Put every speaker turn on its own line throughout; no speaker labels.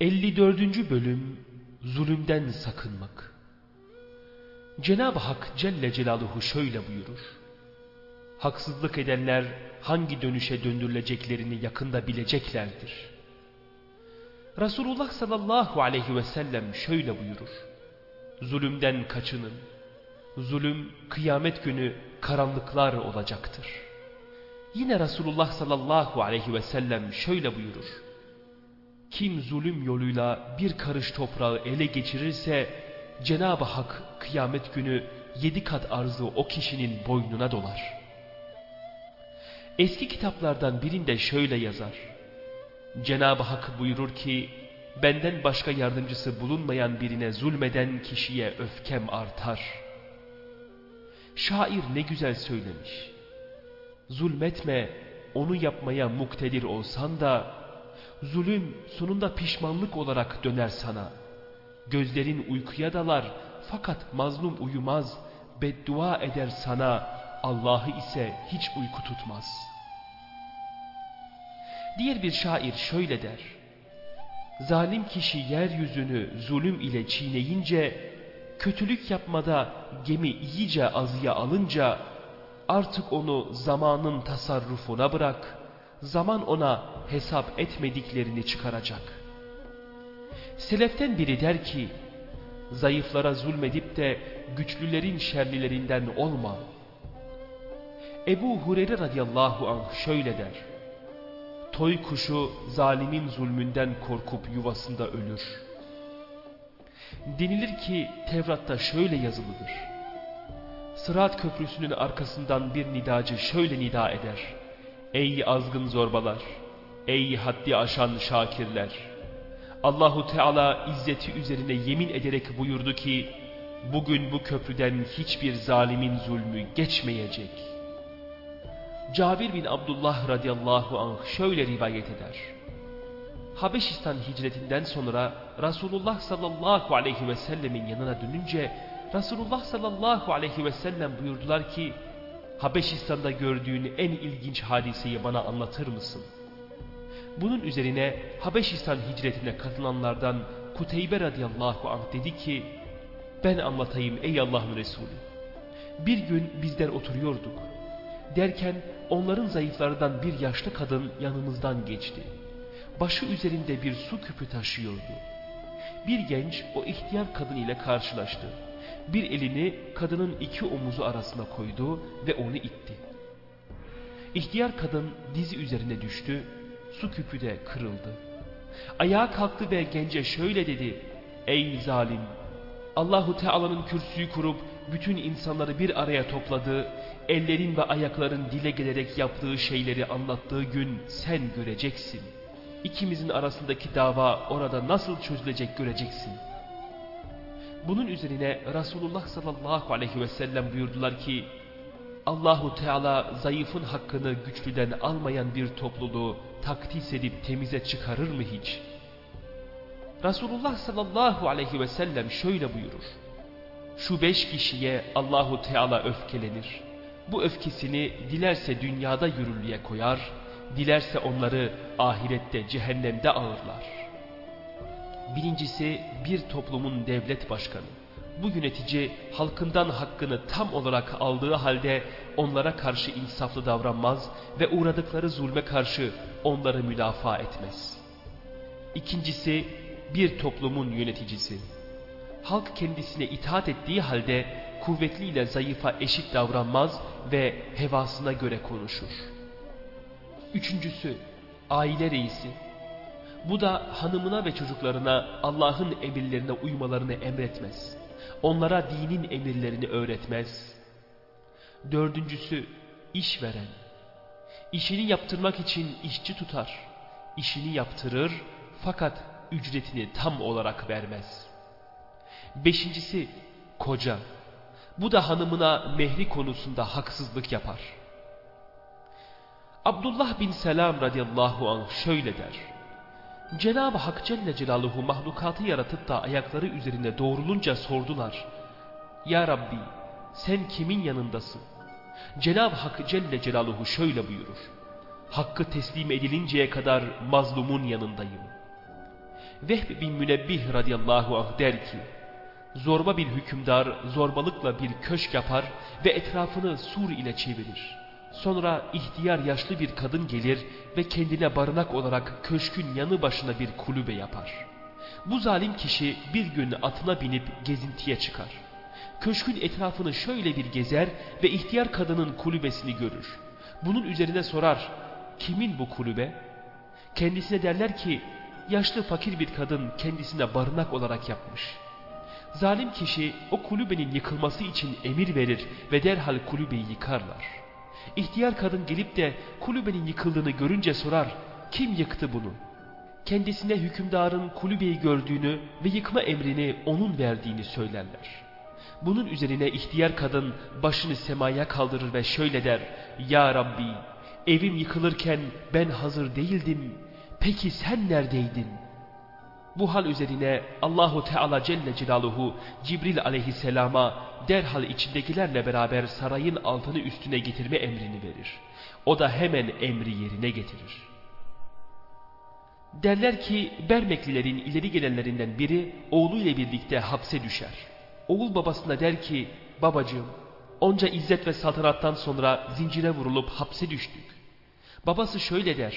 54. Bölüm Zulümden Sakınmak Cenab-ı Hak Celle Celaluhu şöyle buyurur. Haksızlık edenler hangi dönüşe döndürüleceklerini yakında bileceklerdir. Resulullah sallallahu aleyhi ve sellem şöyle buyurur. Zulümden kaçının. Zulüm kıyamet günü karanlıklar olacaktır. Yine Resulullah sallallahu aleyhi ve sellem şöyle buyurur. Kim zulüm yoluyla bir karış toprağı ele geçirirse Cenab-ı Hak kıyamet günü yedi kat arzı o kişinin boynuna dolar. Eski kitaplardan birinde şöyle yazar. Cenab-ı Hak buyurur ki benden başka yardımcısı bulunmayan birine zulmeden kişiye öfkem artar. Şair ne güzel söylemiş. Zulmetme onu yapmaya muktedir olsan da Zulüm sonunda pişmanlık olarak döner sana. Gözlerin uykuya dalar fakat mazlum uyumaz. Beddua eder sana Allah'ı ise hiç uyku tutmaz. Diğer bir şair şöyle der. Zalim kişi yeryüzünü zulüm ile çiğneyince, kötülük yapmada gemi iyice azıya alınca, artık onu zamanın tasarrufuna bırak, zaman ona hesap etmediklerini çıkaracak. Seleften biri der ki, zayıflara zulmedip de güçlülerin şerlilerinden olma. Ebu Hureyre radıyallahu anh şöyle der. Toy kuşu zalimin zulmünden korkup yuvasında ölür. Denilir ki Tevrat'ta şöyle yazılıdır. Sırat köprüsünün arkasından bir nidacı şöyle nida eder. Ey azgın zorbalar! Ey haddi aşan şakirler! Allahu Teala izzeti üzerine yemin ederek buyurdu ki, bugün bu köprüden hiçbir zalimin zulmü geçmeyecek. Cabir bin Abdullah radıyallahu anh şöyle rivayet eder. Habeşistan hicretinden sonra Resulullah sallallahu aleyhi ve sellemin yanına dönünce Resulullah sallallahu aleyhi ve sellem buyurdular ki Habeşistan'da gördüğün en ilginç hadiseyi bana anlatır mısın? Bunun üzerine Habeşistan hicretine katılanlardan Kuteybe radıyallahu anh dedi ki ben anlatayım ey Allah'ın Resulü. Bir gün bizler oturuyorduk. Derken onların zayıflarından bir yaşlı kadın yanımızdan geçti. Başı üzerinde bir su küpü taşıyordu. Bir genç o ihtiyar kadın ile karşılaştı. Bir elini kadının iki omuzu arasına koydu ve onu itti. İhtiyar kadın dizi üzerine düştü, su küpü de kırıldı. Ayağa kalktı ve gence şöyle dedi, Ey zalim! Allahu Teala'nın kürsüyü kurup bütün insanları bir araya topladığı, ellerin ve ayakların dile gelerek yaptığı şeyleri anlattığı gün sen göreceksin. İkimizin arasındaki dava orada nasıl çözülecek göreceksin.'' Bunun üzerine Resulullah sallallahu aleyhi ve sellem buyurdular ki Allahu Teala zayıfın hakkını güçlüden almayan bir topluluğu takdis edip temize çıkarır mı hiç? Resulullah sallallahu aleyhi ve sellem şöyle buyurur. Şu beş kişiye Allahu Teala öfkelenir. Bu öfkesini dilerse dünyada yürürlüğe koyar, dilerse onları ahirette cehennemde ağırlar. Birincisi bir toplumun devlet başkanı. Bu yönetici halkından hakkını tam olarak aldığı halde onlara karşı insaflı davranmaz ve uğradıkları zulme karşı onları müdafaa etmez. İkincisi bir toplumun yöneticisi. Halk kendisine itaat ettiği halde kuvvetliyle zayıfa eşit davranmaz ve hevasına göre konuşur. Üçüncüsü aile reisi bu da hanımına ve çocuklarına Allah'ın emirlerine uymalarını emretmez. Onlara dinin emirlerini öğretmez. Dördüncüsü işveren. İşini yaptırmak için işçi tutar. İşini yaptırır fakat ücretini tam olarak vermez. Beşincisi koca. Bu da hanımına mehri konusunda haksızlık yapar. Abdullah bin Selam radıyallahu anh şöyle der. Cenab-ı Hak Celle Celaluhu mahlukatı yaratıp da ayakları üzerinde doğrulunca sordular. Ya Rabbi sen kimin yanındasın? Cenab-ı Hak Celle Celaluhu şöyle buyurur. Hakkı teslim edilinceye kadar mazlumun yanındayım. Vehb bin Münebbih radıyallahu anh der ki, Zorba bir hükümdar zorbalıkla bir köşk yapar ve etrafını sur ile çevirir. Sonra ihtiyar yaşlı bir kadın gelir ve kendine barınak olarak köşkün yanı başına bir kulübe yapar. Bu zalim kişi bir gün atına binip gezintiye çıkar. Köşkün etrafını şöyle bir gezer ve ihtiyar kadının kulübesini görür. Bunun üzerine sorar, kimin bu kulübe? Kendisine derler ki, yaşlı fakir bir kadın kendisine barınak olarak yapmış. Zalim kişi o kulübenin yıkılması için emir verir ve derhal kulübeyi yıkarlar. İhtiyar kadın gelip de kulübenin yıkıldığını görünce sorar, kim yıktı bunu? Kendisine hükümdarın kulübeyi gördüğünü ve yıkma emrini onun verdiğini söylerler. Bunun üzerine ihtiyar kadın başını semaya kaldırır ve şöyle der, Ya Rabbi, evim yıkılırken ben hazır değildim, peki sen neredeydin? Bu hal üzerine Allahu Teala Celle Celaluhu Cibril aleyhisselama derhal içindekilerle beraber sarayın altını üstüne getirme emrini verir. O da hemen emri yerine getirir. Derler ki Bermeklilerin ileri gelenlerinden biri oğluyla birlikte hapse düşer. Oğul babasına der ki babacığım onca izzet ve saltanattan sonra zincire vurulup hapse düştük. Babası şöyle der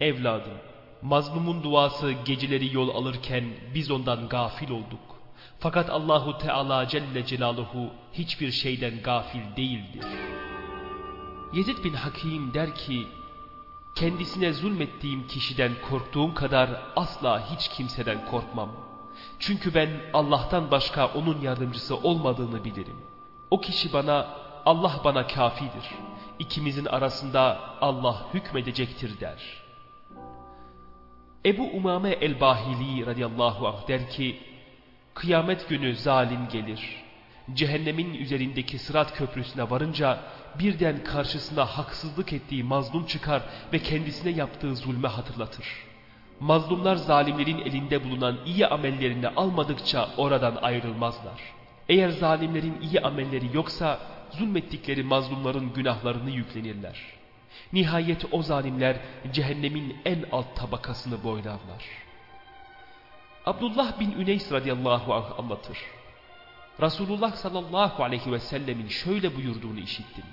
evladım mazlumun duası geceleri yol alırken biz ondan gafil olduk. Fakat Allahu Teala Celle Celaluhu hiçbir şeyden gafil değildir. Yezid bin Hakim der ki Kendisine zulmettiğim kişiden korktuğum kadar asla hiç kimseden korkmam. Çünkü ben Allah'tan başka onun yardımcısı olmadığını bilirim. O kişi bana, Allah bana kafidir. İkimizin arasında Allah hükmedecektir der. Ebu Umame el-Bahili radıyallahu anh der ki, Kıyamet günü zalim gelir. Cehennemin üzerindeki sırat köprüsüne varınca birden karşısına haksızlık ettiği mazlum çıkar ve kendisine yaptığı zulme hatırlatır. Mazlumlar zalimlerin elinde bulunan iyi amellerini almadıkça oradan ayrılmazlar. Eğer zalimlerin iyi amelleri yoksa zulmettikleri mazlumların günahlarını yüklenirler. Nihayet o zalimler cehennemin en alt tabakasını boylarlar. Abdullah bin Üneys radıyallahu anh anlatır. Resulullah sallallahu aleyhi ve sellemin şöyle buyurduğunu işittim.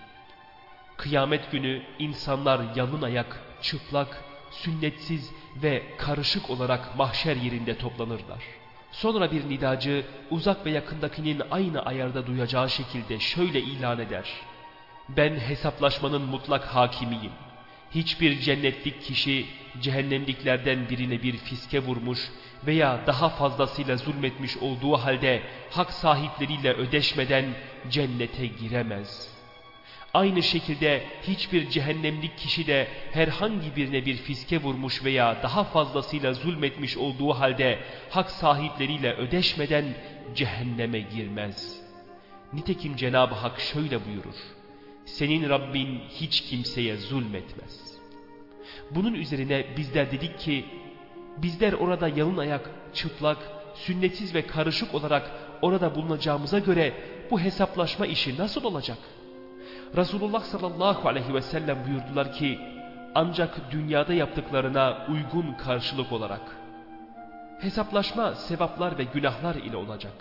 Kıyamet günü insanlar yalın ayak, çıplak, sünnetsiz ve karışık olarak mahşer yerinde toplanırlar. Sonra bir nidacı uzak ve yakındakinin aynı ayarda duyacağı şekilde şöyle ilan eder. Ben hesaplaşmanın mutlak hakimiyim. Hiçbir cennetlik kişi cehennemliklerden birine bir fiske vurmuş veya daha fazlasıyla zulmetmiş olduğu halde hak sahipleriyle ödeşmeden cennete giremez.'' Aynı şekilde hiçbir cehennemlik kişi de herhangi birine bir fiske vurmuş veya daha fazlasıyla zulmetmiş olduğu halde hak sahipleriyle ödeşmeden cehenneme girmez. Nitekim Cenab-ı Hak şöyle buyurur. Senin Rabbin hiç kimseye zulmetmez. Bunun üzerine bizler dedik ki bizler orada yalın ayak, çıplak, sünnetsiz ve karışık olarak orada bulunacağımıza göre bu hesaplaşma işi nasıl olacak?'' Resulullah sallallahu aleyhi ve sellem buyurdular ki ancak dünyada yaptıklarına uygun karşılık olarak. Hesaplaşma sevaplar ve günahlar ile olacak.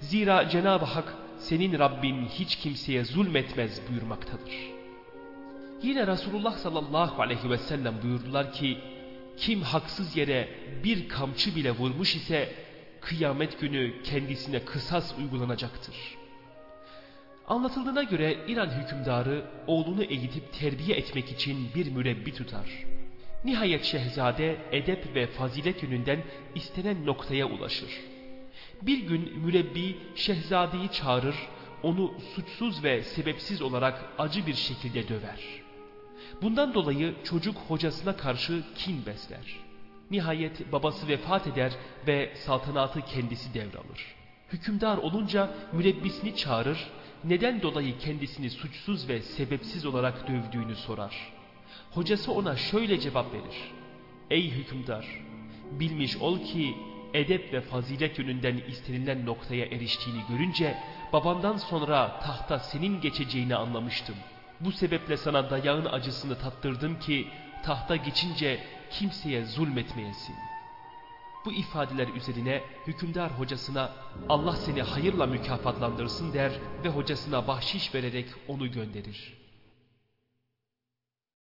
Zira Cenab-ı Hak senin Rabbin hiç kimseye zulmetmez buyurmaktadır. Yine Resulullah sallallahu aleyhi ve sellem buyurdular ki kim haksız yere bir kamçı bile vurmuş ise kıyamet günü kendisine kısas uygulanacaktır. Anlatıldığına göre İran hükümdarı oğlunu eğitip terbiye etmek için bir mürebbi tutar. Nihayet şehzade edep ve fazilet yönünden istenen noktaya ulaşır. Bir gün mürebbi şehzadeyi çağırır, onu suçsuz ve sebepsiz olarak acı bir şekilde döver. Bundan dolayı çocuk hocasına karşı kin besler. Nihayet babası vefat eder ve saltanatı kendisi devralır. Hükümdar olunca mürebbisini çağırır neden dolayı kendisini suçsuz ve sebepsiz olarak dövdüğünü sorar. Hocası ona şöyle cevap verir. Ey hükümdar! Bilmiş ol ki edep ve fazilet yönünden istenilen noktaya eriştiğini görünce babandan sonra tahta senin geçeceğini anlamıştım. Bu sebeple sana dayağın acısını tattırdım ki tahta geçince kimseye zulmetmeyesin. Bu ifadeler üzerine hükümdar hocasına Allah seni hayırla mükafatlandırsın der ve hocasına bahşiş vererek onu gönderir.